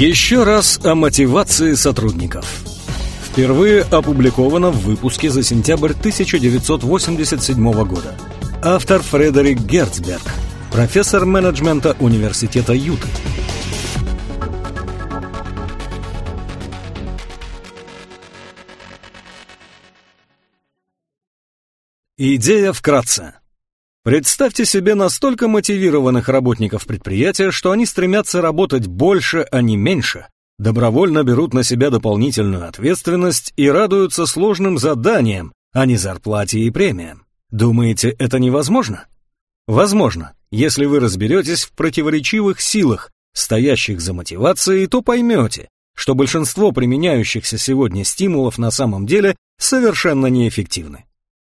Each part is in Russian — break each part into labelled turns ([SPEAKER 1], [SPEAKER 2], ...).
[SPEAKER 1] Еще раз о мотивации сотрудников. Впервые опубликовано в выпуске за сентябрь 1987 года. Автор Фредерик Герцберг, профессор менеджмента Университета Юты. Идея вкратце. Представьте себе настолько мотивированных работников предприятия, что они стремятся работать больше, а не меньше, добровольно берут на себя дополнительную ответственность и радуются сложным заданиям, а не зарплате и премиям. Думаете, это невозможно? Возможно, если вы разберетесь в противоречивых силах, стоящих за мотивацией, то поймете, что большинство применяющихся сегодня стимулов на самом деле совершенно неэффективны.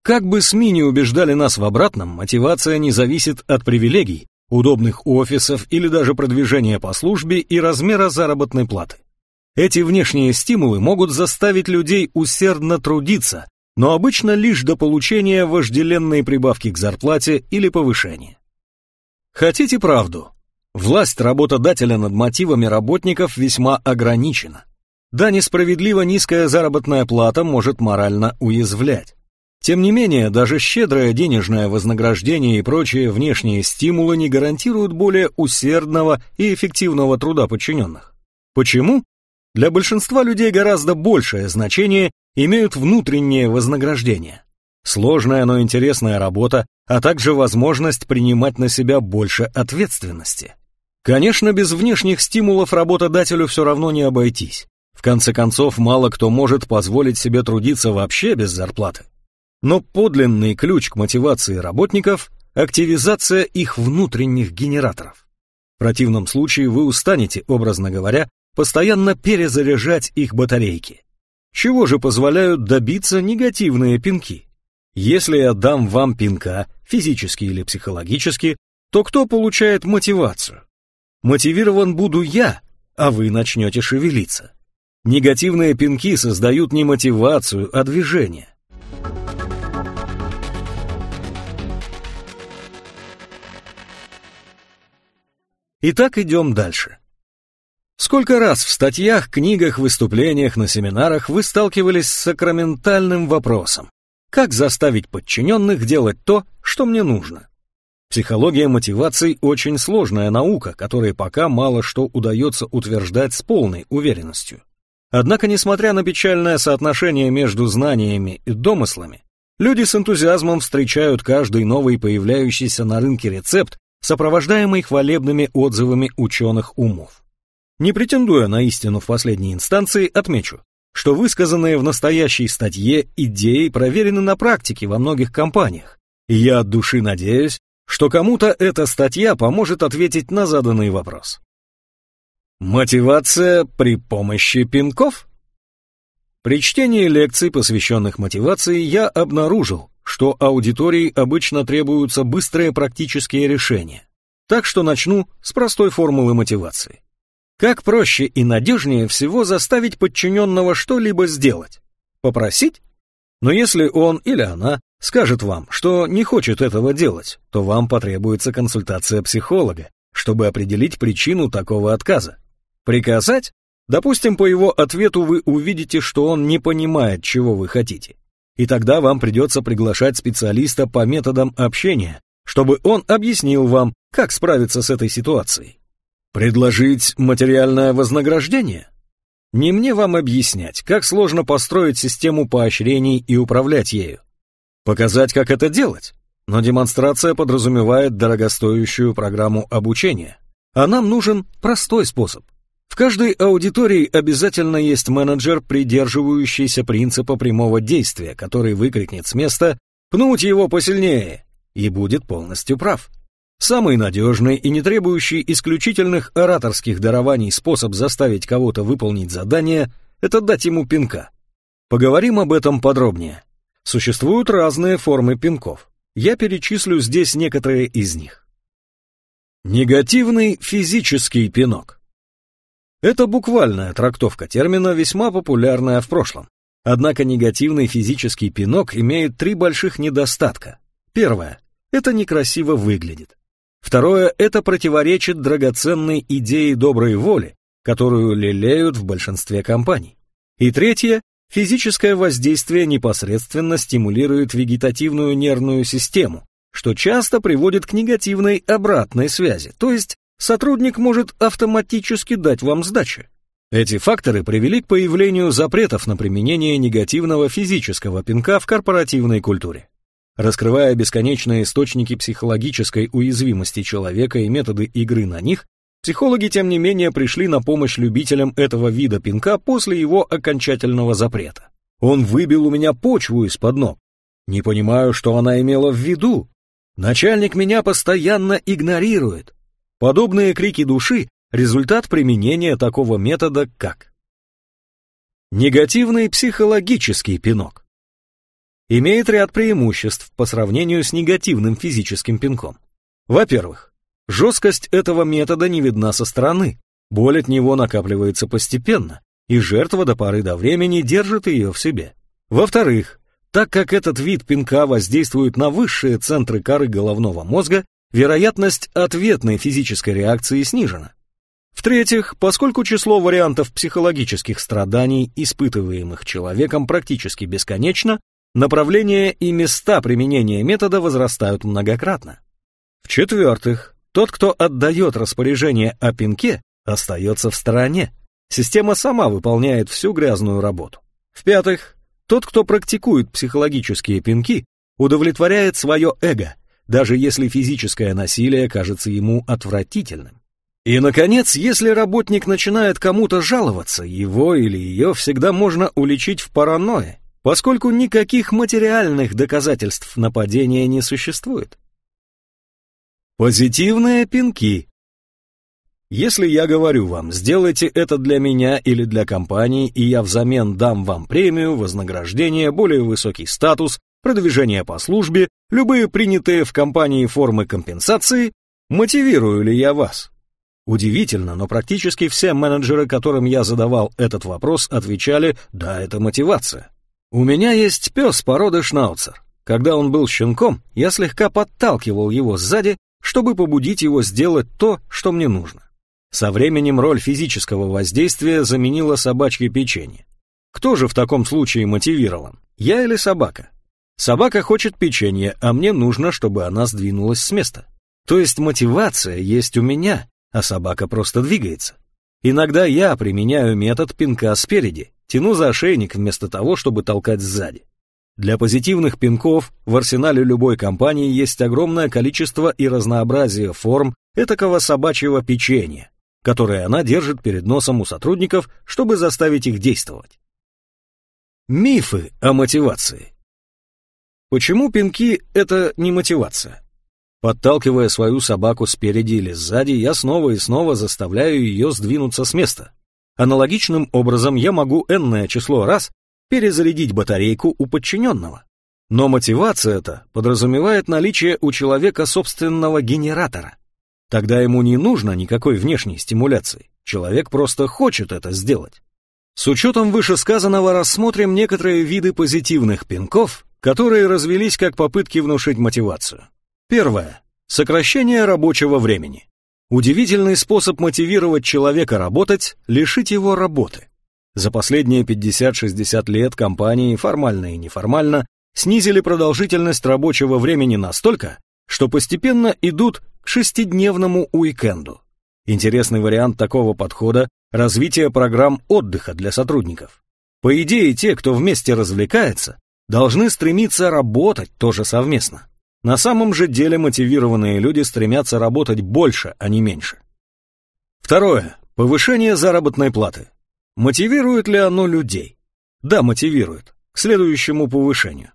[SPEAKER 1] Как бы СМИ не убеждали нас в обратном, мотивация не зависит от привилегий, удобных офисов или даже продвижения по службе и размера заработной платы. Эти внешние стимулы могут заставить людей усердно трудиться, но обычно лишь до получения вожделенной прибавки к зарплате или повышения. Хотите правду? Власть работодателя над мотивами работников весьма ограничена. Да, несправедливо низкая заработная плата может морально уязвлять. Тем не менее, даже щедрое денежное вознаграждение и прочие внешние стимулы не гарантируют более усердного и эффективного труда подчиненных. Почему? Для большинства людей гораздо большее значение имеют внутреннее вознаграждение. Сложная, но интересная работа, а также возможность принимать на себя больше ответственности. Конечно, без внешних стимулов работодателю все равно не обойтись. В конце концов, мало кто может позволить себе трудиться вообще без зарплаты. Но подлинный ключ к мотивации работников – активизация их внутренних генераторов. В противном случае вы устанете, образно говоря, постоянно перезаряжать их батарейки. Чего же позволяют добиться негативные пинки? Если я дам вам пинка, физически или психологически, то кто получает мотивацию? Мотивирован буду я, а вы начнете шевелиться. Негативные пинки создают не мотивацию, а движение. Итак, идем дальше. Сколько раз в статьях, книгах, выступлениях, на семинарах вы сталкивались с сакраментальным вопросом? Как заставить подчиненных делать то, что мне нужно? Психология мотиваций очень сложная наука, которой пока мало что удается утверждать с полной уверенностью. Однако, несмотря на печальное соотношение между знаниями и домыслами, люди с энтузиазмом встречают каждый новый появляющийся на рынке рецепт сопровождаемый хвалебными отзывами ученых умов. Не претендуя на истину в последней инстанции, отмечу, что высказанные в настоящей статье идеи проверены на практике во многих компаниях, и я от души надеюсь, что кому-то эта статья поможет ответить на заданный вопрос. Мотивация при помощи пинков? При чтении лекций, посвященных мотивации, я обнаружил, что аудитории обычно требуются быстрые практические решения. Так что начну с простой формулы мотивации. Как проще и надежнее всего заставить подчиненного что-либо сделать? Попросить? Но если он или она скажет вам, что не хочет этого делать, то вам потребуется консультация психолога, чтобы определить причину такого отказа. Приказать? Допустим, по его ответу вы увидите, что он не понимает, чего вы хотите и тогда вам придется приглашать специалиста по методам общения, чтобы он объяснил вам, как справиться с этой ситуацией. Предложить материальное вознаграждение? Не мне вам объяснять, как сложно построить систему поощрений и управлять ею. Показать, как это делать? Но демонстрация подразумевает дорогостоящую программу обучения. А нам нужен простой способ – каждой аудитории обязательно есть менеджер, придерживающийся принципа прямого действия, который выкрикнет с места «Пнуть его посильнее!» и будет полностью прав. Самый надежный и не требующий исключительных ораторских дарований способ заставить кого-то выполнить задание – это дать ему пинка. Поговорим об этом подробнее. Существуют разные формы пинков. Я перечислю здесь некоторые из них. Негативный физический пинок. Это буквальная трактовка термина, весьма популярная в прошлом. Однако негативный физический пинок имеет три больших недостатка. Первое – это некрасиво выглядит. Второе – это противоречит драгоценной идее доброй воли, которую лелеют в большинстве компаний. И третье – физическое воздействие непосредственно стимулирует вегетативную нервную систему, что часто приводит к негативной обратной связи, то есть сотрудник может автоматически дать вам сдачи. Эти факторы привели к появлению запретов на применение негативного физического пинка в корпоративной культуре. Раскрывая бесконечные источники психологической уязвимости человека и методы игры на них, психологи, тем не менее, пришли на помощь любителям этого вида пинка после его окончательного запрета. Он выбил у меня почву из-под ног. Не понимаю, что она имела в виду, Начальник меня постоянно игнорирует. Подобные крики души – результат применения такого метода, как негативный психологический пинок. Имеет ряд преимуществ по сравнению с негативным физическим пинком. Во-первых, жесткость этого метода не видна со стороны, боль от него накапливается постепенно, и жертва до поры до времени держит ее в себе. Во-вторых, так как этот вид пинка воздействует на высшие центры коры головного мозга, вероятность ответной физической реакции снижена. В-третьих, поскольку число вариантов психологических страданий, испытываемых человеком, практически бесконечно, направление и места применения метода возрастают многократно. В-четвертых, тот, кто отдает распоряжение о пинке, остается в стороне. Система сама выполняет всю грязную работу. В-пятых, тот, кто практикует психологические пинки, удовлетворяет свое эго, даже если физическое насилие кажется ему отвратительным. И, наконец, если работник начинает кому-то жаловаться, его или ее всегда можно уличить в паранойе, поскольку никаких материальных доказательств нападения не существует. Позитивные пинки если я говорю вам, сделайте это для меня или для компании, и я взамен дам вам премию, вознаграждение, более высокий статус, продвижение по службе, любые принятые в компании формы компенсации, мотивирую ли я вас? Удивительно, но практически все менеджеры, которым я задавал этот вопрос, отвечали «да, это мотивация». У меня есть пес породы шнауцер. Когда он был щенком, я слегка подталкивал его сзади, чтобы побудить его сделать то, что мне нужно. Со временем роль физического воздействия заменила собачье печенье. Кто же в таком случае мотивирован? Я или собака? Собака хочет печенье, а мне нужно, чтобы она сдвинулась с места. То есть мотивация есть у меня, а собака просто двигается. Иногда я применяю метод пинка спереди, тяну за ошейник вместо того, чтобы толкать сзади. Для позитивных пинков в арсенале любой компании есть огромное количество и разнообразие форм этакого собачьего печенья, которые она держит перед носом у сотрудников, чтобы заставить их действовать. Мифы о мотивации. Почему пинки – это не мотивация? Подталкивая свою собаку спереди или сзади, я снова и снова заставляю ее сдвинуться с места. Аналогичным образом я могу энное число раз перезарядить батарейку у подчиненного. Но мотивация это подразумевает наличие у человека собственного генератора. Тогда ему не нужно никакой внешней стимуляции. Человек просто хочет это сделать. С учетом вышесказанного рассмотрим некоторые виды позитивных пинков, которые развелись как попытки внушить мотивацию. Первое. Сокращение рабочего времени. Удивительный способ мотивировать человека работать – лишить его работы. За последние 50-60 лет компании, формально и неформально, снизили продолжительность рабочего времени настолько, что постепенно идут к шестидневному уикенду. Интересный вариант такого подхода – развитие программ отдыха для сотрудников. По идее, те, кто вместе развлекается, должны стремиться работать тоже совместно. На самом же деле мотивированные люди стремятся работать больше, а не меньше. Второе. Повышение заработной платы. Мотивирует ли оно людей? Да, мотивирует. К следующему повышению.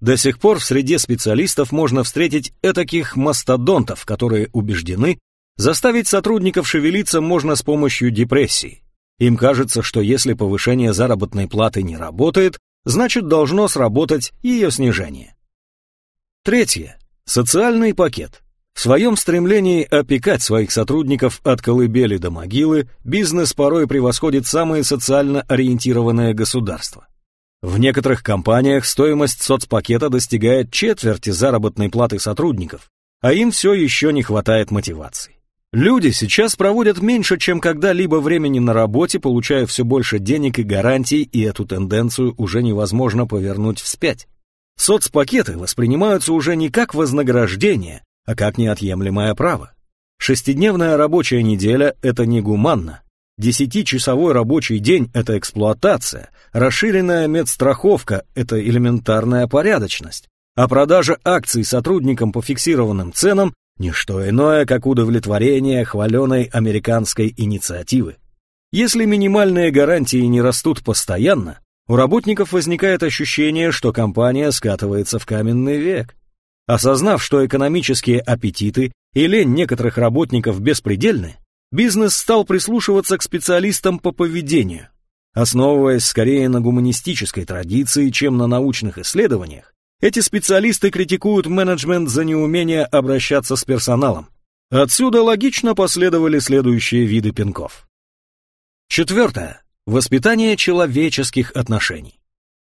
[SPEAKER 1] До сих пор в среде специалистов можно встретить этаких мастодонтов, которые убеждены, заставить сотрудников шевелиться можно с помощью депрессии. Им кажется, что если повышение заработной платы не работает, значит должно сработать ее снижение. Третье. Социальный пакет. В своем стремлении опекать своих сотрудников от колыбели до могилы, бизнес порой превосходит самые социально ориентированные государства. В некоторых компаниях стоимость соцпакета достигает четверти заработной платы сотрудников, а им все еще не хватает мотивации. Люди сейчас проводят меньше, чем когда-либо времени на работе, получая все больше денег и гарантий, и эту тенденцию уже невозможно повернуть вспять. Соцпакеты воспринимаются уже не как вознаграждение, а как неотъемлемое право. Шестидневная рабочая неделя – это негуманно. Десятичасовой рабочий день – это эксплуатация, расширенная медстраховка – это элементарная порядочность, а продажа акций сотрудникам по фиксированным ценам – ничто иное, как удовлетворение хваленой американской инициативы. Если минимальные гарантии не растут постоянно, у работников возникает ощущение, что компания скатывается в каменный век. Осознав, что экономические аппетиты и лень некоторых работников беспредельны, бизнес стал прислушиваться к специалистам по поведению. Основываясь скорее на гуманистической традиции, чем на научных исследованиях, эти специалисты критикуют менеджмент за неумение обращаться с персоналом. Отсюда логично последовали следующие виды пинков. Четвертое. Воспитание человеческих отношений.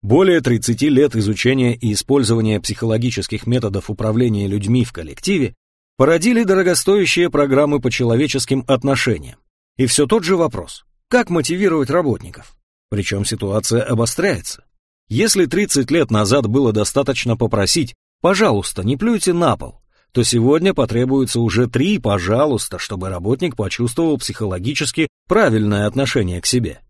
[SPEAKER 1] Более 30 лет изучения и использования психологических методов управления людьми в коллективе породили дорогостоящие программы по человеческим отношениям. И все тот же вопрос – как мотивировать работников? Причем ситуация обостряется. Если 30 лет назад было достаточно попросить «пожалуйста, не плюйте на пол», то сегодня потребуется уже три «пожалуйста», чтобы работник почувствовал психологически правильное отношение к себе.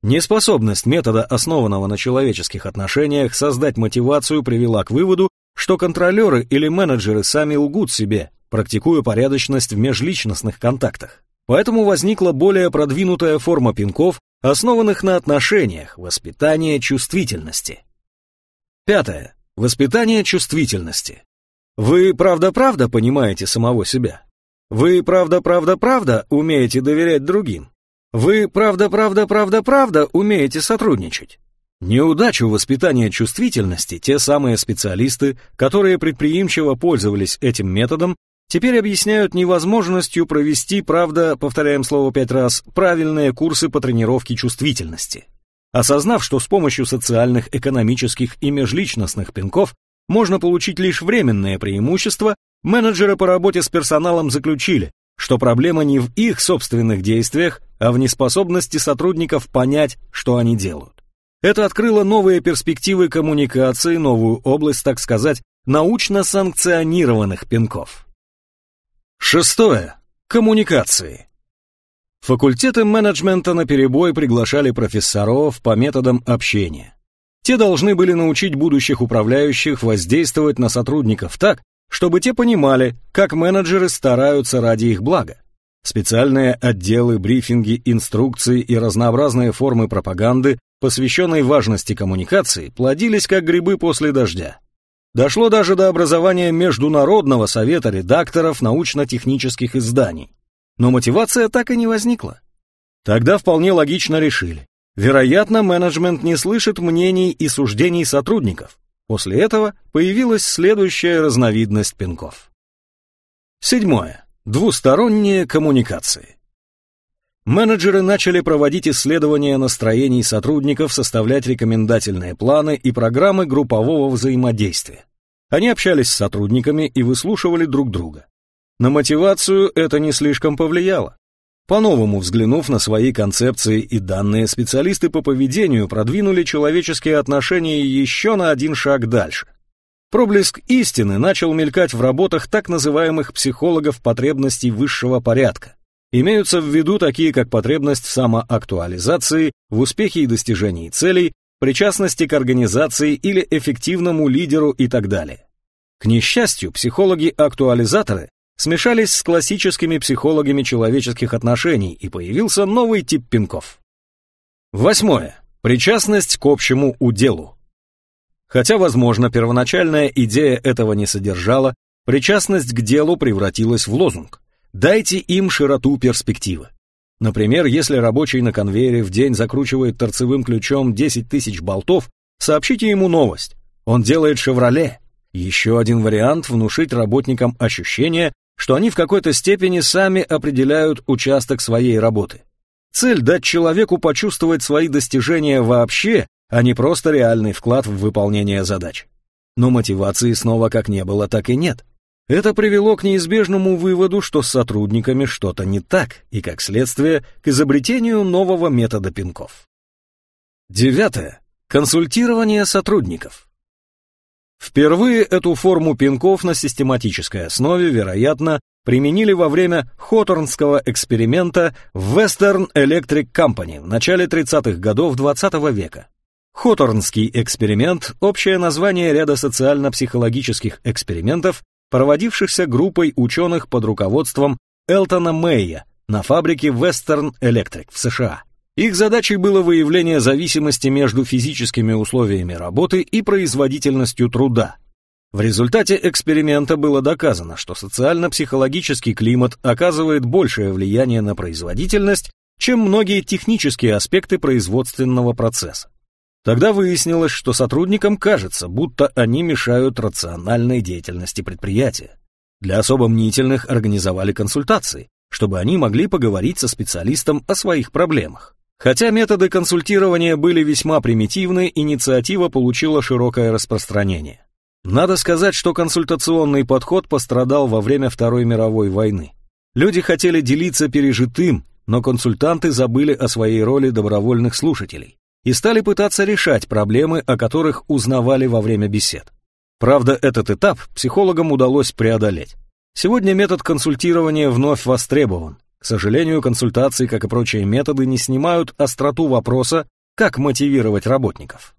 [SPEAKER 1] Неспособность метода, основанного на человеческих отношениях, создать мотивацию привела к выводу, что контролеры или менеджеры сами лгут себе, практикуя порядочность в межличностных контактах. Поэтому возникла более продвинутая форма пинков, основанных на отношениях, воспитание чувствительности. Пятое. Воспитание чувствительности. Вы правда-правда понимаете самого себя? Вы правда-правда-правда умеете доверять другим? Вы правда-правда-правда-правда умеете сотрудничать. Неудачу воспитания чувствительности те самые специалисты, которые предприимчиво пользовались этим методом, теперь объясняют невозможностью провести, правда, повторяем слово пять раз, правильные курсы по тренировке чувствительности. Осознав, что с помощью социальных, экономических и межличностных пинков можно получить лишь временное преимущество, менеджеры по работе с персоналом заключили, что проблема не в их собственных действиях, а в неспособности сотрудников понять, что они делают. Это открыло новые перспективы коммуникации, новую область, так сказать, научно санкционированных пинков. Шестое. Коммуникации. Факультеты менеджмента на перебой приглашали профессоров по методам общения. Те должны были научить будущих управляющих воздействовать на сотрудников так, чтобы те понимали, как менеджеры стараются ради их блага. Специальные отделы, брифинги, инструкции и разнообразные формы пропаганды, посвященной важности коммуникации, плодились как грибы после дождя. Дошло даже до образования Международного совета редакторов научно-технических изданий. Но мотивация так и не возникла. Тогда вполне логично решили. Вероятно, менеджмент не слышит мнений и суждений сотрудников. После этого появилась следующая разновидность пинков. Седьмое. Двусторонние коммуникации. Менеджеры начали проводить исследования настроений сотрудников, составлять рекомендательные планы и программы группового взаимодействия. Они общались с сотрудниками и выслушивали друг друга. На мотивацию это не слишком повлияло. По-новому взглянув на свои концепции и данные, специалисты по поведению продвинули человеческие отношения еще на один шаг дальше. Проблеск истины начал мелькать в работах так называемых психологов потребностей высшего порядка. Имеются в виду такие, как потребность самоактуализации, в успехе и достижении целей, причастности к организации или эффективному лидеру и так далее. К несчастью, психологи-актуализаторы смешались с классическими психологами человеческих отношений и появился новый тип пинков. Восьмое. Причастность к общему уделу. Хотя, возможно, первоначальная идея этого не содержала, причастность к делу превратилась в лозунг. Дайте им широту перспективы. Например, если рабочий на конвейере в день закручивает торцевым ключом 10 тысяч болтов, сообщите ему новость. Он делает «Шевроле». Еще один вариант – внушить работникам ощущение, что они в какой-то степени сами определяют участок своей работы. Цель – дать человеку почувствовать свои достижения вообще, а не просто реальный вклад в выполнение задач. Но мотивации снова как не было, так и нет. Это привело к неизбежному выводу, что с сотрудниками что-то не так, и, как следствие, к изобретению нового метода пинков. Девятое. Консультирование сотрудников. Впервые эту форму пинков на систематической основе, вероятно, применили во время Хоторнского эксперимента в Western Electric Company в начале 30-х годов XX -го века. Хоторнский эксперимент – общее название ряда социально-психологических экспериментов, проводившихся группой ученых под руководством Элтона Мэйя на фабрике Western Electric в США. Их задачей было выявление зависимости между физическими условиями работы и производительностью труда. В результате эксперимента было доказано, что социально-психологический климат оказывает большее влияние на производительность, чем многие технические аспекты производственного процесса. Тогда выяснилось, что сотрудникам кажется, будто они мешают рациональной деятельности предприятия. Для особо мнительных организовали консультации, чтобы они могли поговорить со специалистом о своих проблемах. Хотя методы консультирования были весьма примитивны, инициатива получила широкое распространение. Надо сказать, что консультационный подход пострадал во время Второй мировой войны. Люди хотели делиться пережитым, но консультанты забыли о своей роли добровольных слушателей и стали пытаться решать проблемы, о которых узнавали во время бесед. Правда, этот этап психологам удалось преодолеть. Сегодня метод консультирования вновь востребован. К сожалению, консультации, как и прочие методы, не снимают остроту вопроса, как мотивировать работников.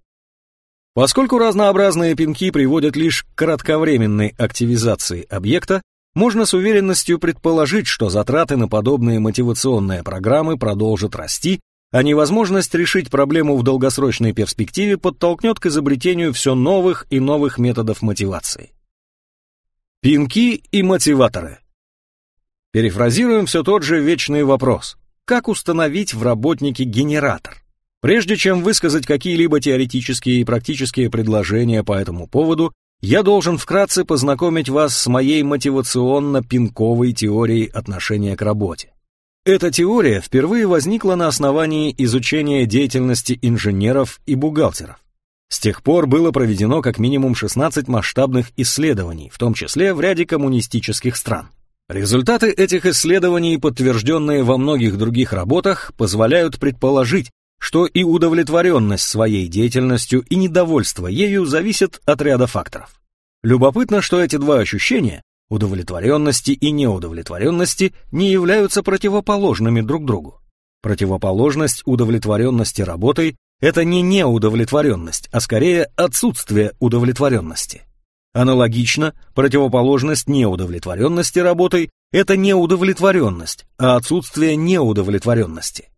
[SPEAKER 1] Поскольку разнообразные пинки приводят лишь к кратковременной активизации объекта, можно с уверенностью предположить, что затраты на подобные мотивационные программы продолжат расти а невозможность решить проблему в долгосрочной перспективе подтолкнет к изобретению все новых и новых методов мотивации. Пинки и мотиваторы. Перефразируем все тот же вечный вопрос. Как установить в работнике генератор? Прежде чем высказать какие-либо теоретические и практические предложения по этому поводу, я должен вкратце познакомить вас с моей мотивационно-пинковой теорией отношения к работе. Эта теория впервые возникла на основании изучения деятельности инженеров и бухгалтеров. С тех пор было проведено как минимум 16 масштабных исследований, в том числе в ряде коммунистических стран. Результаты этих исследований, подтвержденные во многих других работах, позволяют предположить, что и удовлетворенность своей деятельностью и недовольство ею зависят от ряда факторов. Любопытно, что эти два ощущения Удовлетворенности и неудовлетворенности не являются противоположными друг другу. Противоположность удовлетворенности работой – это не неудовлетворенность, а скорее отсутствие удовлетворенности. Аналогично, противоположность неудовлетворенности работой – это неудовлетворенность, а отсутствие неудовлетворенности.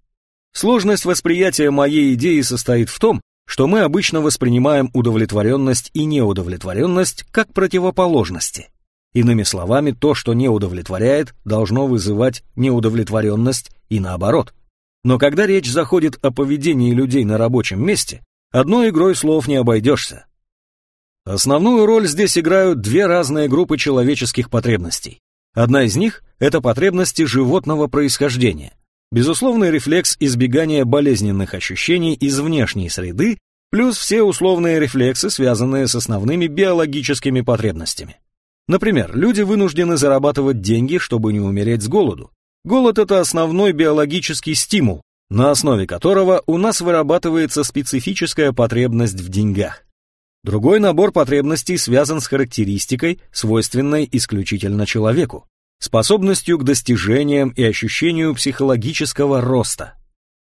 [SPEAKER 1] Сложность восприятия моей идеи состоит в том, что мы обычно воспринимаем удовлетворенность и неудовлетворенность как противоположности – Иными словами, то, что не удовлетворяет, должно вызывать неудовлетворенность и наоборот. Но когда речь заходит о поведении людей на рабочем месте, одной игрой слов не обойдешься. Основную роль здесь играют две разные группы человеческих потребностей. Одна из них – это потребности животного происхождения. Безусловный рефлекс избегания болезненных ощущений из внешней среды, плюс все условные рефлексы, связанные с основными биологическими потребностями. Например, люди вынуждены зарабатывать деньги, чтобы не умереть с голоду. Голод – это основной биологический стимул, на основе которого у нас вырабатывается специфическая потребность в деньгах. Другой набор потребностей связан с характеристикой, свойственной исключительно человеку, способностью к достижениям и ощущению психологического роста.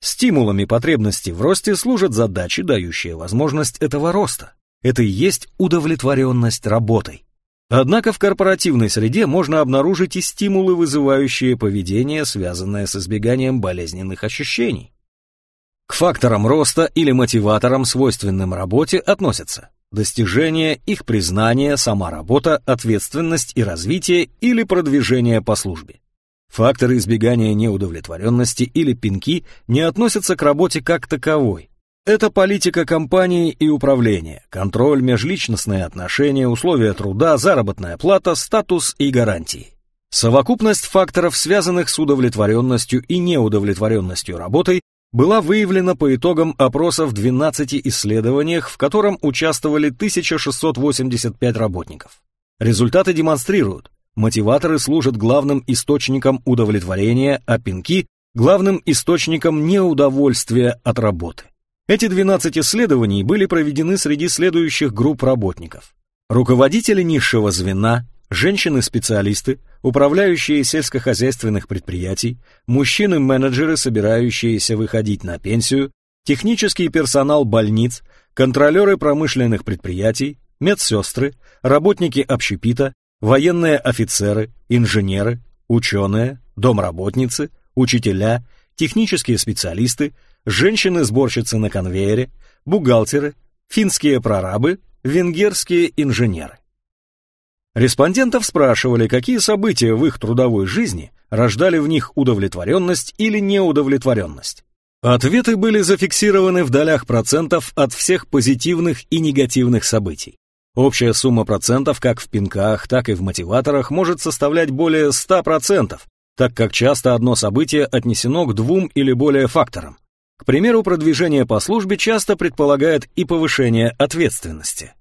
[SPEAKER 1] Стимулами потребности в росте служат задачи, дающие возможность этого роста. Это и есть удовлетворенность работой. Однако в корпоративной среде можно обнаружить и стимулы, вызывающие поведение, связанное с избеганием болезненных ощущений. К факторам роста или мотиваторам, свойственным работе, относятся достижение, их признание, сама работа, ответственность и развитие или продвижение по службе. Факторы избегания неудовлетворенности или пинки не относятся к работе как таковой, это политика компании и управления, контроль, межличностные отношения, условия труда, заработная плата, статус и гарантии. Совокупность факторов, связанных с удовлетворенностью и неудовлетворенностью работой, была выявлена по итогам опроса в 12 исследованиях, в котором участвовали 1685 работников. Результаты демонстрируют, мотиваторы служат главным источником удовлетворения, а пинки – главным источником неудовольствия от работы. Эти 12 исследований были проведены среди следующих групп работников. Руководители низшего звена, женщины-специалисты, управляющие сельскохозяйственных предприятий, мужчины-менеджеры, собирающиеся выходить на пенсию, технический персонал больниц, контролеры промышленных предприятий, медсестры, работники общепита, военные офицеры, инженеры, ученые, домработницы, учителя, технические специалисты, женщины-сборщицы на конвейере, бухгалтеры, финские прорабы, венгерские инженеры. Респондентов спрашивали, какие события в их трудовой жизни рождали в них удовлетворенность или неудовлетворенность. Ответы были зафиксированы в долях процентов от всех позитивных и негативных событий. Общая сумма процентов как в пинках, так и в мотиваторах может составлять более 100%, так как часто одно событие отнесено к двум или более факторам. К примеру, продвижение по службе часто предполагает и повышение ответственности.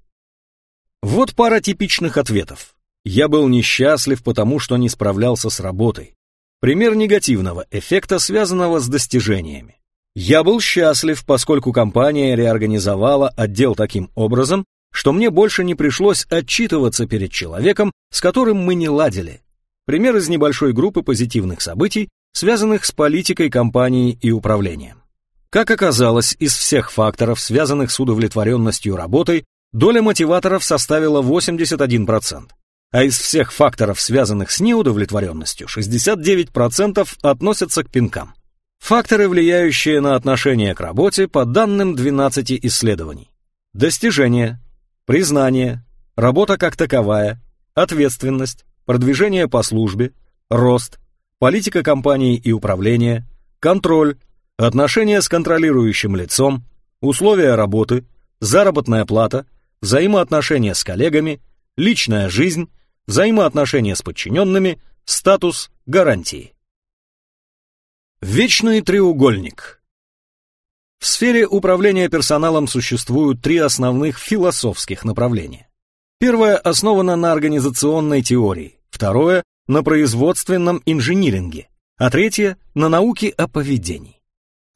[SPEAKER 1] Вот пара типичных ответов. Я был несчастлив, потому что не справлялся с работой. Пример негативного эффекта, связанного с достижениями. Я был счастлив, поскольку компания реорганизовала отдел таким образом, что мне больше не пришлось отчитываться перед человеком, с которым мы не ладили. Пример из небольшой группы позитивных событий, связанных с политикой компании и управлением. Как оказалось, из всех факторов, связанных с удовлетворенностью работой, доля мотиваторов составила 81%, а из всех факторов, связанных с неудовлетворенностью, 69% относятся к пинкам. Факторы, влияющие на отношение к работе, по данным 12 исследований. Достижение, признание, работа как таковая, ответственность, продвижение по службе, рост, политика компании и управления, контроль, отношения с контролирующим лицом, условия работы, заработная плата, взаимоотношения с коллегами, личная жизнь, взаимоотношения с подчиненными, статус, гарантии. Вечный треугольник. В сфере управления персоналом существуют три основных философских направления. Первое основано на организационной теории, второе – на производственном инжиниринге, а третье – на науке о поведении.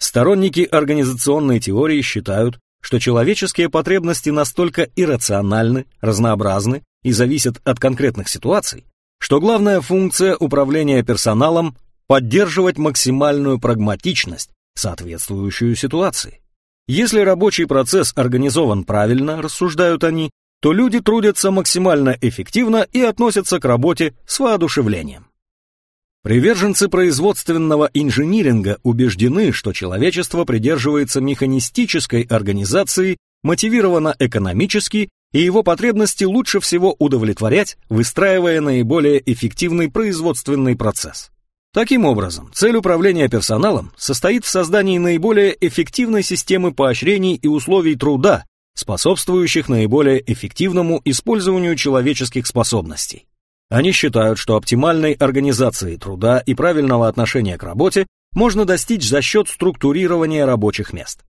[SPEAKER 1] Сторонники организационной теории считают, что человеческие потребности настолько иррациональны, разнообразны и зависят от конкретных ситуаций, что главная функция управления персоналом – поддерживать максимальную прагматичность, соответствующую ситуации. Если рабочий процесс организован правильно, рассуждают они, то люди трудятся максимально эффективно и относятся к работе с воодушевлением. Приверженцы производственного инжиниринга убеждены, что человечество придерживается механистической организации, мотивировано экономически, и его потребности лучше всего удовлетворять, выстраивая наиболее эффективный производственный процесс. Таким образом, цель управления персоналом состоит в создании наиболее эффективной системы поощрений и условий труда, способствующих наиболее эффективному использованию человеческих способностей. Они считают, что оптимальной организации труда и правильного отношения к работе можно достичь за счет структурирования рабочих мест.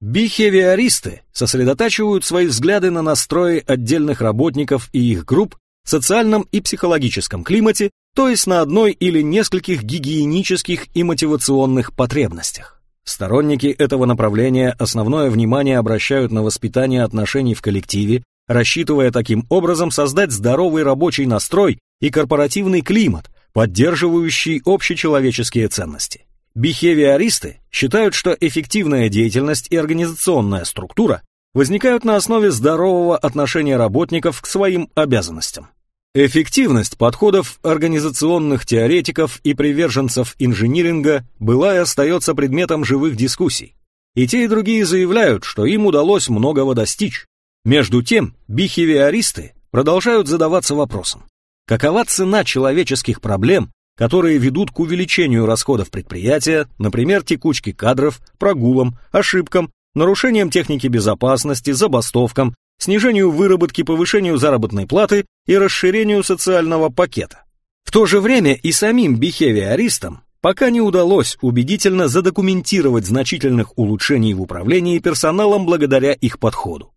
[SPEAKER 1] Бихевиористы сосредотачивают свои взгляды на настрое отдельных работников и их групп в социальном и психологическом климате, то есть на одной или нескольких гигиенических и мотивационных потребностях. Сторонники этого направления основное внимание обращают на воспитание отношений в коллективе, рассчитывая таким образом создать здоровый рабочий настрой и корпоративный климат, поддерживающий общечеловеческие ценности. Бихевиористы считают, что эффективная деятельность и организационная структура возникают на основе здорового отношения работников к своим обязанностям. Эффективность подходов организационных теоретиков и приверженцев инжиниринга была и остается предметом живых дискуссий. И те, и другие заявляют, что им удалось многого достичь, между тем, бихевиористы продолжают задаваться вопросом, какова цена человеческих проблем, которые ведут к увеличению расходов предприятия, например, текучки кадров, прогулам, ошибкам, нарушениям техники безопасности, забастовкам, снижению выработки, повышению заработной платы и расширению социального пакета. В то же время и самим бихевиористам пока не удалось убедительно задокументировать значительных улучшений в управлении персоналом благодаря их подходу.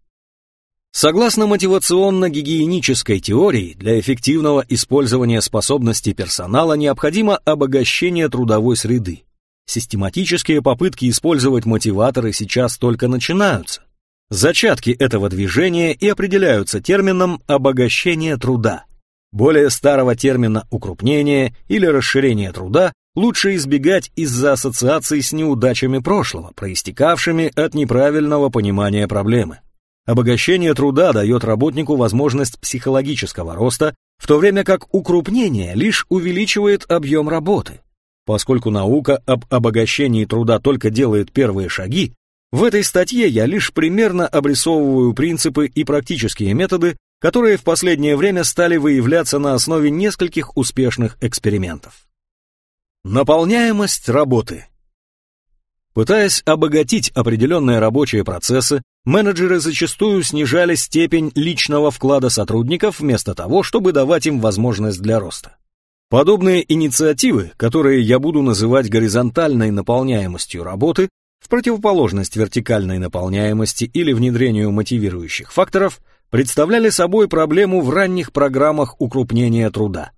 [SPEAKER 1] Согласно мотивационно-гигиенической теории, для эффективного использования способностей персонала необходимо обогащение трудовой среды. Систематические попытки использовать мотиваторы сейчас только начинаются. Зачатки этого движения и определяются термином «обогащение труда». Более старого термина «укрупнение» или «расширение труда» лучше избегать из-за ассоциаций с неудачами прошлого, проистекавшими от неправильного понимания проблемы. Обогащение труда дает работнику возможность психологического роста, в то время как укрупнение лишь увеличивает объем работы. Поскольку наука об обогащении труда только делает первые шаги, в этой статье я лишь примерно обрисовываю принципы и практические методы, которые в последнее время стали выявляться на основе нескольких успешных экспериментов. Наполняемость работы. Пытаясь обогатить определенные рабочие процессы, менеджеры зачастую снижали степень личного вклада сотрудников вместо того, чтобы давать им возможность для роста. Подобные инициативы, которые я буду называть горизонтальной наполняемостью работы, в противоположность вертикальной наполняемости или внедрению мотивирующих факторов, представляли собой проблему в ранних программах укрупнения труда.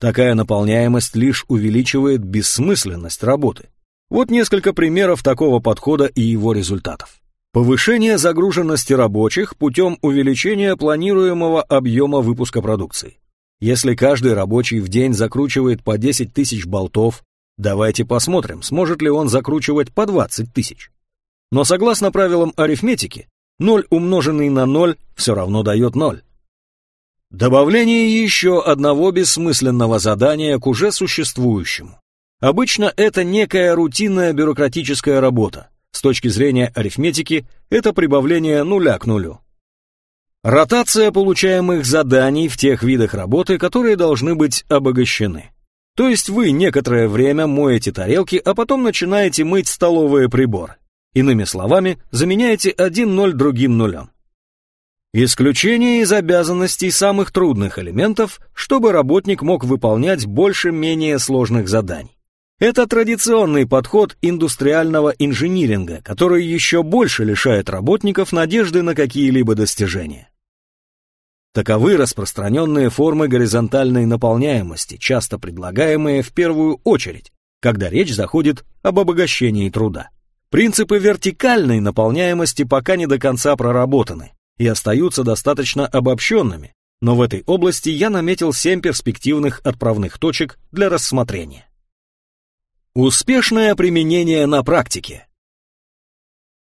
[SPEAKER 1] Такая наполняемость лишь увеличивает бессмысленность работы. Вот несколько примеров такого подхода и его результатов. Повышение загруженности рабочих путем увеличения планируемого объема выпуска продукции. Если каждый рабочий в день закручивает по 10 тысяч болтов, давайте посмотрим, сможет ли он закручивать по 20 тысяч. Но согласно правилам арифметики, 0 умноженный на 0 все равно дает 0. Добавление еще одного бессмысленного задания к уже существующему. Обычно это некая рутинная бюрократическая работа. С точки зрения арифметики, это прибавление нуля к нулю. Ротация получаемых заданий в тех видах работы, которые должны быть обогащены. То есть вы некоторое время моете тарелки, а потом начинаете мыть столовые приборы. Иными словами, заменяете один ноль другим нулем. Исключение из обязанностей самых трудных элементов, чтобы работник мог выполнять больше менее сложных заданий. Это традиционный подход индустриального инжиниринга, который еще больше лишает работников надежды на какие-либо достижения. Таковы распространенные формы горизонтальной наполняемости, часто предлагаемые в первую очередь, когда речь заходит об обогащении труда. Принципы вертикальной наполняемости пока не до конца проработаны, и остаются достаточно обобщенными, но в этой области я наметил семь перспективных отправных точек для рассмотрения. Успешное применение на практике.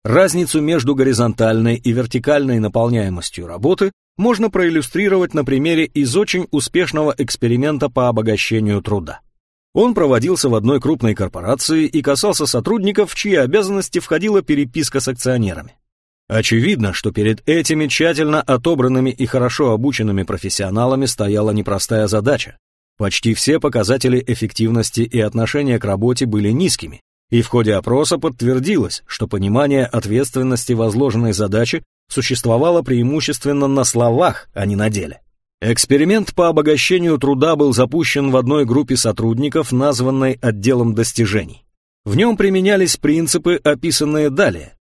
[SPEAKER 1] Разницу между горизонтальной и вертикальной наполняемостью работы можно проиллюстрировать на примере из очень успешного эксперимента по обогащению труда. Он проводился в одной крупной корпорации и касался сотрудников, в чьи обязанности входила переписка с акционерами. Очевидно, что перед этими тщательно отобранными и хорошо обученными профессионалами стояла непростая задача. Почти все показатели эффективности и отношения к работе были низкими, и в ходе опроса подтвердилось, что понимание ответственности возложенной задачи существовало преимущественно на словах, а не на деле. Эксперимент по обогащению труда был запущен в одной группе сотрудников, названной отделом достижений. В нем применялись принципы, описанные далее,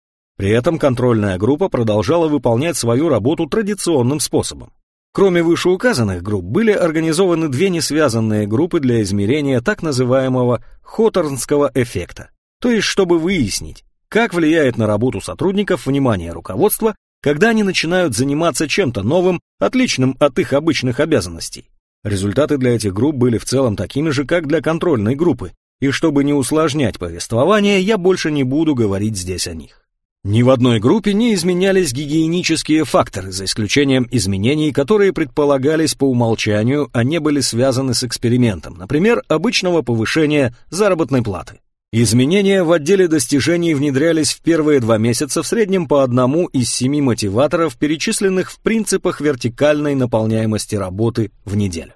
[SPEAKER 1] при этом контрольная группа продолжала выполнять свою работу традиционным способом. Кроме вышеуказанных групп были организованы две несвязанные группы для измерения так называемого Хоторнского эффекта, то есть чтобы выяснить, как влияет на работу сотрудников внимание руководства, когда они начинают заниматься чем-то новым, отличным от их обычных обязанностей. Результаты для этих групп были в целом такими же, как для контрольной группы, и чтобы не усложнять повествование, я больше не буду говорить здесь о них. Ни в одной группе не изменялись гигиенические факторы, за исключением изменений, которые предполагались по умолчанию, а не были связаны с экспериментом, например, обычного повышения заработной платы. Изменения в отделе достижений внедрялись в первые два месяца в среднем по одному из семи мотиваторов, перечисленных в принципах вертикальной наполняемости работы в неделю.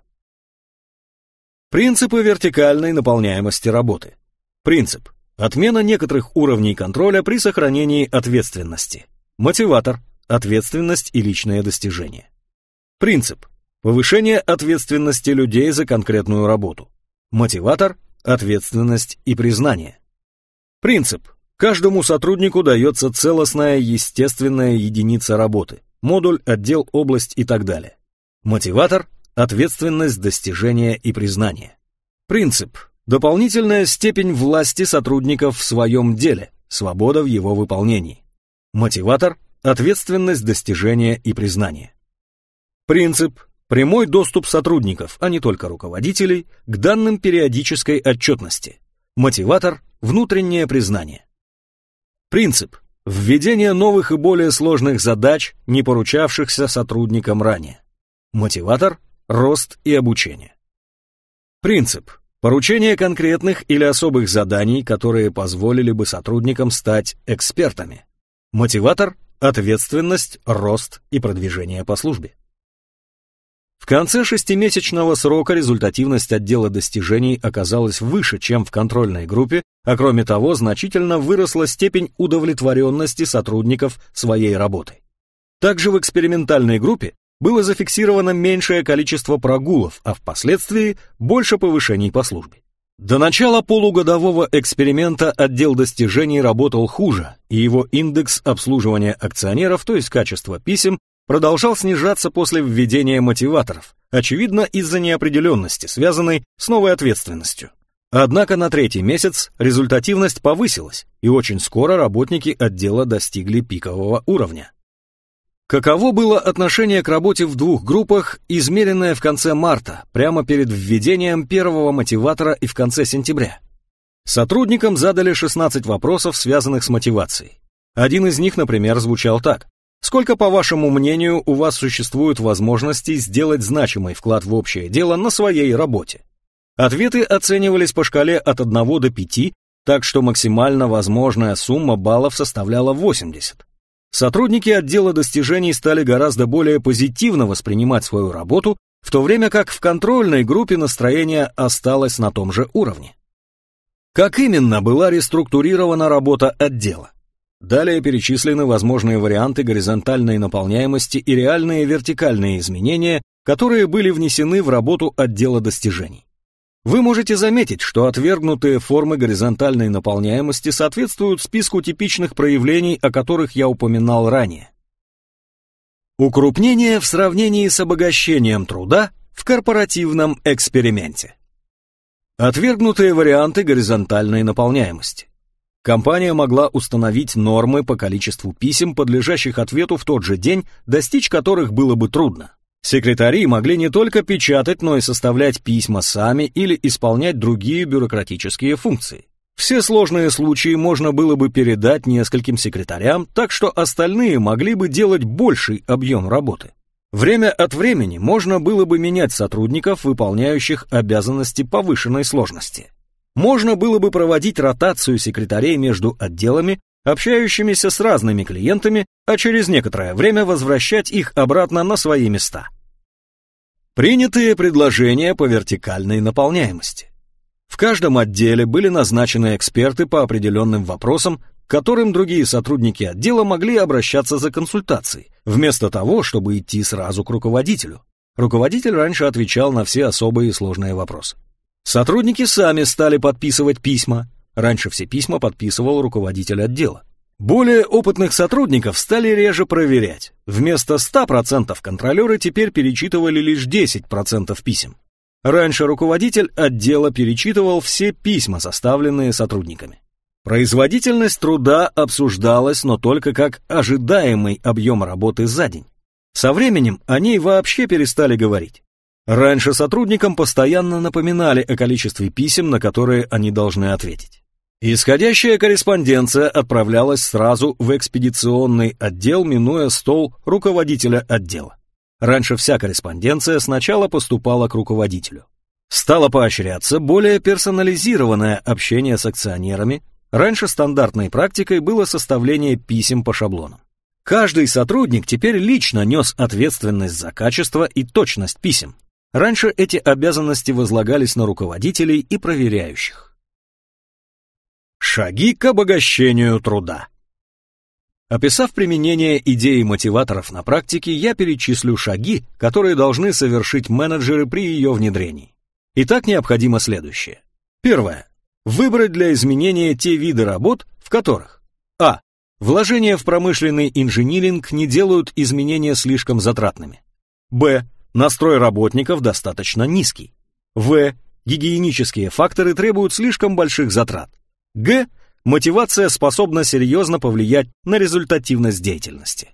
[SPEAKER 1] Принципы вертикальной наполняемости работы. Принцип. Отмена некоторых уровней контроля при сохранении ответственности. Мотиватор – ответственность и личное достижение. Принцип – повышение ответственности людей за конкретную работу. Мотиватор – ответственность и признание. Принцип – каждому сотруднику дается целостная естественная единица работы. модуль, отдел, область и так далее. Мотиватор – ответственность, достижение и признание. Принцип – дополнительная степень власти сотрудников в своем деле, свобода в его выполнении. Мотиватор – ответственность, достижение и признание. Принцип – прямой доступ сотрудников, а не только руководителей, к данным периодической отчетности. Мотиватор – внутреннее признание. Принцип – введение новых и более сложных задач, не поручавшихся сотрудникам ранее. Мотиватор – рост и обучение. Принцип – поручение конкретных или особых заданий, которые позволили бы сотрудникам стать экспертами. Мотиватор – ответственность, рост и продвижение по службе. В конце шестимесячного срока результативность отдела достижений оказалась выше, чем в контрольной группе, а кроме того, значительно выросла степень удовлетворенности сотрудников своей работой. Также в экспериментальной группе было зафиксировано меньшее количество прогулов, а впоследствии больше повышений по службе. До начала полугодового эксперимента отдел достижений работал хуже, и его индекс обслуживания акционеров, то есть качество писем, продолжал снижаться после введения мотиваторов, очевидно из-за неопределенности, связанной с новой ответственностью. Однако на третий месяц результативность повысилась, и очень скоро работники отдела достигли пикового уровня. Каково было отношение к работе в двух группах, измеренное в конце марта, прямо перед введением первого мотиватора и в конце сентября? Сотрудникам задали 16 вопросов, связанных с мотивацией. Один из них, например, звучал так. Сколько, по вашему мнению, у вас существует возможностей сделать значимый вклад в общее дело на своей работе? Ответы оценивались по шкале от 1 до 5, так что максимально возможная сумма баллов составляла 80. Сотрудники отдела достижений стали гораздо более позитивно воспринимать свою работу, в то время как в контрольной группе настроение осталось на том же уровне. Как именно была реструктурирована работа отдела? Далее перечислены возможные варианты горизонтальной наполняемости и реальные вертикальные изменения, которые были внесены в работу отдела достижений. Вы можете заметить, что отвергнутые формы горизонтальной наполняемости соответствуют списку типичных проявлений, о которых я упоминал ранее. Укрупнение в сравнении с обогащением труда в корпоративном эксперименте. Отвергнутые варианты горизонтальной наполняемости. Компания могла установить нормы по количеству писем, подлежащих ответу в тот же день, достичь которых было бы трудно. Секретари могли не только печатать, но и составлять письма сами или исполнять другие бюрократические функции. Все сложные случаи можно было бы передать нескольким секретарям, так что остальные могли бы делать больший объем работы. Время от времени можно было бы менять сотрудников, выполняющих обязанности повышенной сложности можно было бы проводить ротацию секретарей между отделами, общающимися с разными клиентами, а через некоторое время возвращать их обратно на свои места. Принятые предложения по вертикальной наполняемости. В каждом отделе были назначены эксперты по определенным вопросам, к которым другие сотрудники отдела могли обращаться за консультацией, вместо того, чтобы идти сразу к руководителю. Руководитель раньше отвечал на все особые и сложные вопросы. Сотрудники сами стали подписывать письма. Раньше все письма подписывал руководитель отдела. Более опытных сотрудников стали реже проверять. Вместо 100% контролеры теперь перечитывали лишь 10% писем. Раньше руководитель отдела перечитывал все письма, составленные сотрудниками. Производительность труда обсуждалась, но только как ожидаемый объем работы за день. Со временем о ней вообще перестали говорить. Раньше сотрудникам постоянно напоминали о количестве писем, на которые они должны ответить. Исходящая корреспонденция отправлялась сразу в экспедиционный отдел, минуя стол руководителя отдела. Раньше вся корреспонденция сначала поступала к руководителю. Стало поощряться более персонализированное общение с акционерами. Раньше стандартной практикой было составление писем по шаблонам. Каждый сотрудник теперь лично нес ответственность за качество и точность писем. Раньше эти обязанности возлагались на руководителей и проверяющих. Шаги к обогащению труда. Описав применение идеи мотиваторов на практике, я перечислю шаги, которые должны совершить менеджеры при ее внедрении. Итак, необходимо следующее. Первое. Выбрать для изменения те виды работ, в которых а. Вложения в промышленный инжиниринг не делают изменения слишком затратными. Б. Настрой работников достаточно низкий. В. Гигиенические факторы требуют слишком больших затрат. Г. Мотивация способна серьезно повлиять на результативность деятельности.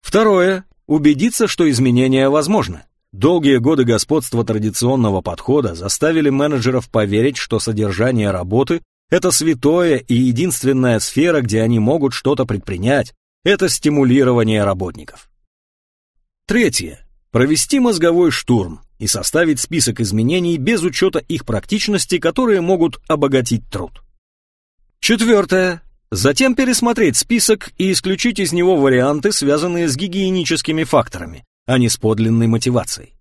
[SPEAKER 1] Второе. Убедиться, что изменения возможны. Долгие годы господства традиционного подхода заставили менеджеров поверить, что содержание работы – это святое и единственная сфера, где они могут что-то предпринять. Это стимулирование работников. Третье. Провести мозговой штурм и составить список изменений без учета их практичности, которые могут обогатить труд. Четвертое. Затем пересмотреть список и исключить из него варианты, связанные с гигиеническими факторами, а не с подлинной мотивацией.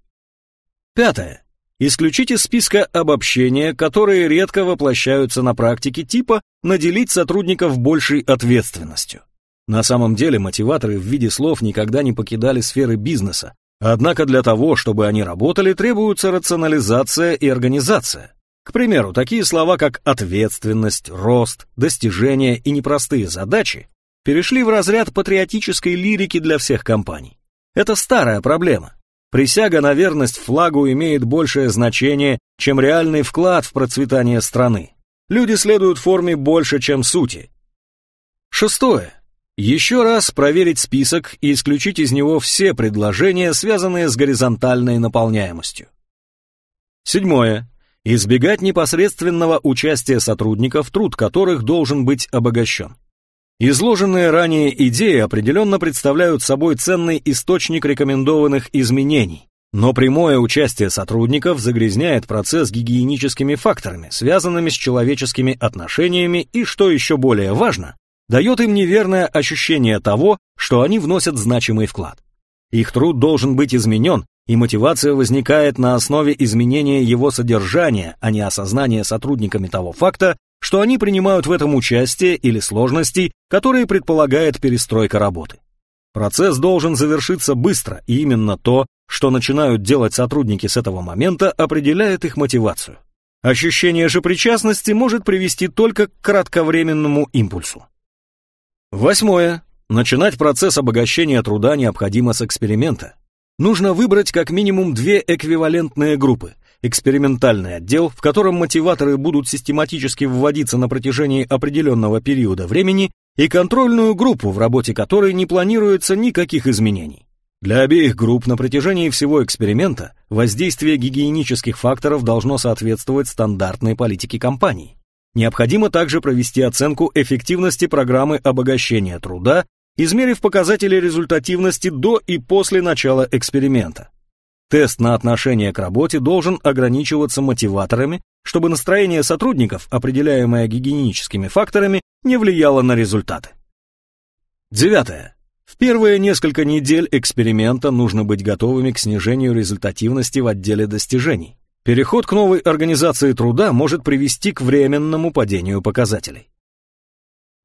[SPEAKER 1] Пятое. Исключить из списка обобщения, которые редко воплощаются на практике типа наделить сотрудников большей ответственностью. На самом деле мотиваторы в виде слов никогда не покидали сферы бизнеса, однако для того, чтобы они работали, требуется рационализация и организация. К примеру, такие слова, как ответственность, рост, достижения и непростые задачи перешли в разряд патриотической лирики для всех компаний. Это старая проблема. Присяга на верность флагу имеет большее значение, чем реальный вклад в процветание страны. Люди следуют форме больше, чем сути. Шестое. Еще раз проверить список и исключить из него все предложения, связанные с горизонтальной наполняемостью. Седьмое. Избегать непосредственного участия сотрудников, труд которых должен быть обогащен. Изложенные ранее идеи определенно представляют собой ценный источник рекомендованных изменений, но прямое участие сотрудников загрязняет процесс гигиеническими факторами, связанными с человеческими отношениями и, что еще более важно, дает им неверное ощущение того, что они вносят значимый вклад. Их труд должен быть изменен, и мотивация возникает на основе изменения его содержания, а не осознания сотрудниками того факта, что они принимают в этом участие или сложностей, которые предполагает перестройка работы. Процесс должен завершиться быстро, и именно то, что начинают делать сотрудники с этого момента, определяет их мотивацию. Ощущение же причастности может привести только к кратковременному импульсу. Восьмое. Начинать процесс обогащения труда необходимо с эксперимента. Нужно выбрать как минимум две эквивалентные группы. Экспериментальный отдел, в котором мотиваторы будут систематически вводиться на протяжении определенного периода времени, и контрольную группу, в работе которой не планируется никаких изменений. Для обеих групп на протяжении всего эксперимента воздействие гигиенических факторов должно соответствовать стандартной политике компании. Необходимо также провести оценку эффективности программы обогащения труда измерив показатели результативности до и после начала эксперимента. Тест на отношение к работе должен ограничиваться мотиваторами, чтобы настроение сотрудников, определяемое гигиеническими факторами, не влияло на результаты. Девятое. В первые несколько недель эксперимента нужно быть готовыми к снижению результативности в отделе достижений. Переход к новой организации труда может привести к временному падению показателей.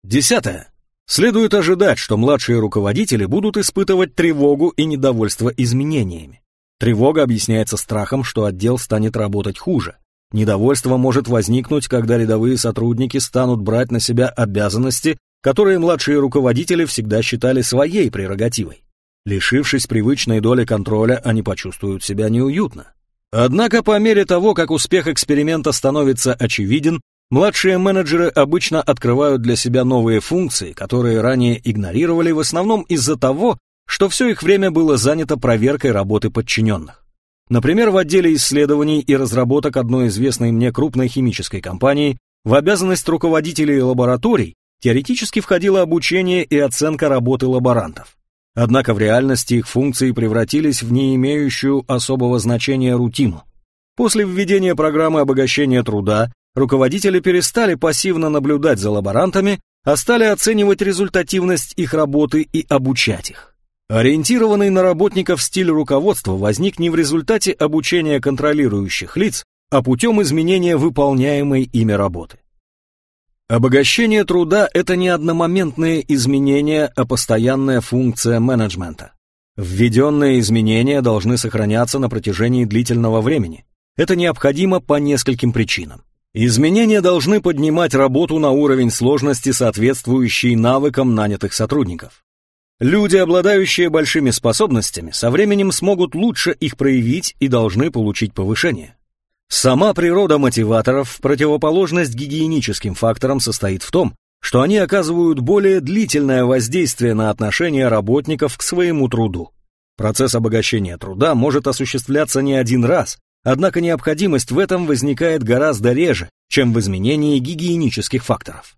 [SPEAKER 1] Десятое. Следует ожидать, что младшие руководители будут испытывать тревогу и недовольство изменениями. Тревога объясняется страхом, что отдел станет работать хуже. Недовольство может возникнуть, когда рядовые сотрудники станут брать на себя обязанности, которые младшие руководители всегда считали своей прерогативой. Лишившись привычной доли контроля, они почувствуют себя неуютно. Однако по мере того, как успех эксперимента становится очевиден, Младшие менеджеры обычно открывают для себя новые функции, которые ранее игнорировали в основном из-за того, что все их время было занято проверкой работы подчиненных. Например, в отделе исследований и разработок одной известной мне крупной химической компании в обязанность руководителей лабораторий теоретически входило обучение и оценка работы лаборантов. Однако в реальности их функции превратились в не имеющую особого значения рутину. После введения программы обогащения труда руководители перестали пассивно наблюдать за лаборантами, а стали оценивать результативность их работы и обучать их. Ориентированный на работников стиль руководства возник не в результате обучения контролирующих лиц, а путем изменения выполняемой ими работы. Обогащение труда – это не одномоментные изменения, а постоянная функция менеджмента. Введенные изменения должны сохраняться на протяжении длительного времени. Это необходимо по нескольким причинам. Изменения должны поднимать работу на уровень сложности, соответствующий навыкам нанятых сотрудников. Люди, обладающие большими способностями, со временем смогут лучше их проявить и должны получить повышение. Сама природа мотиваторов в противоположность гигиеническим факторам состоит в том, что они оказывают более длительное воздействие на отношение работников к своему труду. Процесс обогащения труда может осуществляться не один раз, однако необходимость в этом возникает гораздо реже, чем в изменении гигиенических факторов.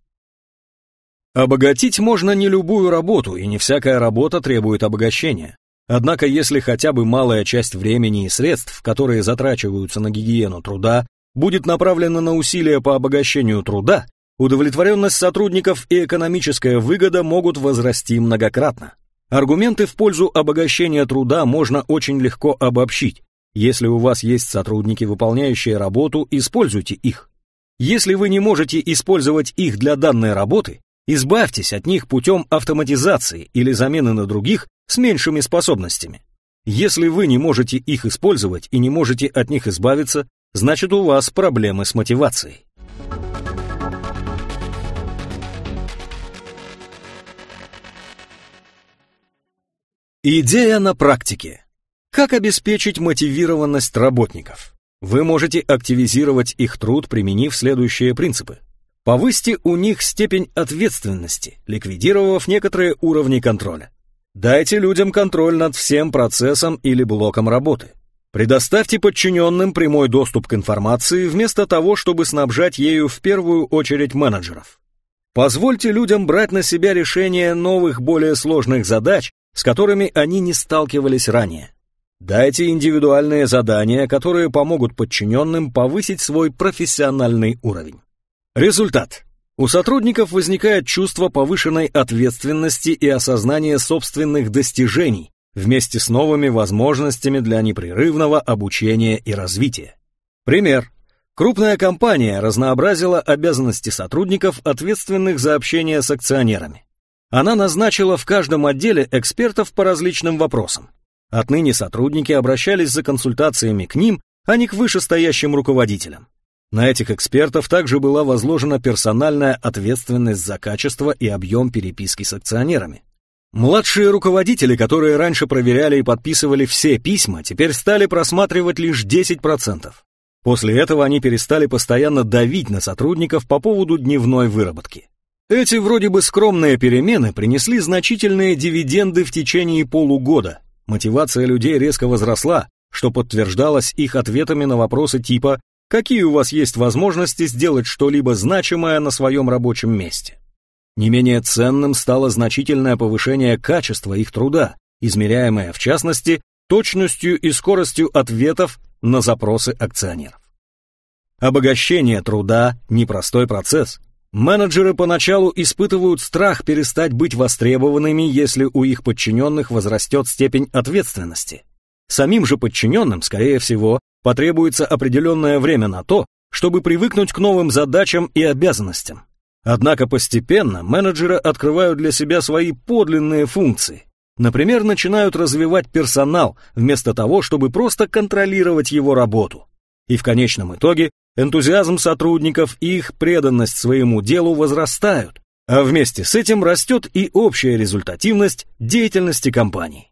[SPEAKER 1] Обогатить можно не любую работу, и не всякая работа требует обогащения. Однако если хотя бы малая часть времени и средств, которые затрачиваются на гигиену труда, будет направлена на усилия по обогащению труда, удовлетворенность сотрудников и экономическая выгода могут возрасти многократно. Аргументы в пользу обогащения труда можно очень легко обобщить. Если у вас есть сотрудники, выполняющие работу, используйте их. Если вы не можете использовать их для данной работы, избавьтесь от них путем автоматизации или замены на других с меньшими способностями. Если вы не можете их использовать и не можете от них избавиться, значит у вас проблемы с мотивацией. Идея на практике. Как обеспечить мотивированность работников? Вы можете активизировать их труд, применив следующие принципы. Повысьте у них степень ответственности, ликвидировав некоторые уровни контроля. Дайте людям контроль над всем процессом или блоком работы. Предоставьте подчиненным прямой доступ к информации вместо того, чтобы снабжать ею в первую очередь менеджеров. Позвольте людям брать на себя решение новых, более сложных задач, с которыми они не сталкивались ранее. Дайте индивидуальные задания, которые помогут подчиненным повысить свой профессиональный уровень. Результат. У сотрудников возникает чувство повышенной ответственности и осознание собственных достижений вместе с новыми возможностями для непрерывного обучения и развития. Пример. Крупная компания разнообразила обязанности сотрудников, ответственных за общение с акционерами. Она назначила в каждом отделе экспертов по различным вопросам. Отныне сотрудники обращались за консультациями к ним, а не к вышестоящим руководителям. На этих экспертов также была возложена персональная ответственность за качество и объем переписки с акционерами. Младшие руководители, которые раньше проверяли и подписывали все письма, теперь стали просматривать лишь 10%. После этого они перестали постоянно давить на сотрудников по поводу дневной выработки. Эти вроде бы скромные перемены принесли значительные дивиденды в течение полугода. Мотивация людей резко возросла, что подтверждалось их ответами на вопросы типа «Какие у вас есть возможности сделать что-либо значимое на своем рабочем месте?» Не менее ценным стало значительное повышение качества их труда, измеряемое, в частности, точностью и скоростью ответов на запросы акционеров. Обогащение труда – непростой процесс. Менеджеры поначалу испытывают страх перестать быть востребованными, если у их подчиненных возрастет степень ответственности. Самим же подчиненным, скорее всего, потребуется определенное время на то, чтобы привыкнуть к новым задачам и обязанностям. Однако постепенно менеджеры открывают для себя свои подлинные функции. Например, начинают развивать персонал, вместо того, чтобы просто контролировать его работу. И в конечном итоге энтузиазм сотрудников и их преданность своему делу возрастают, а вместе с этим растет и общая результативность деятельности компании.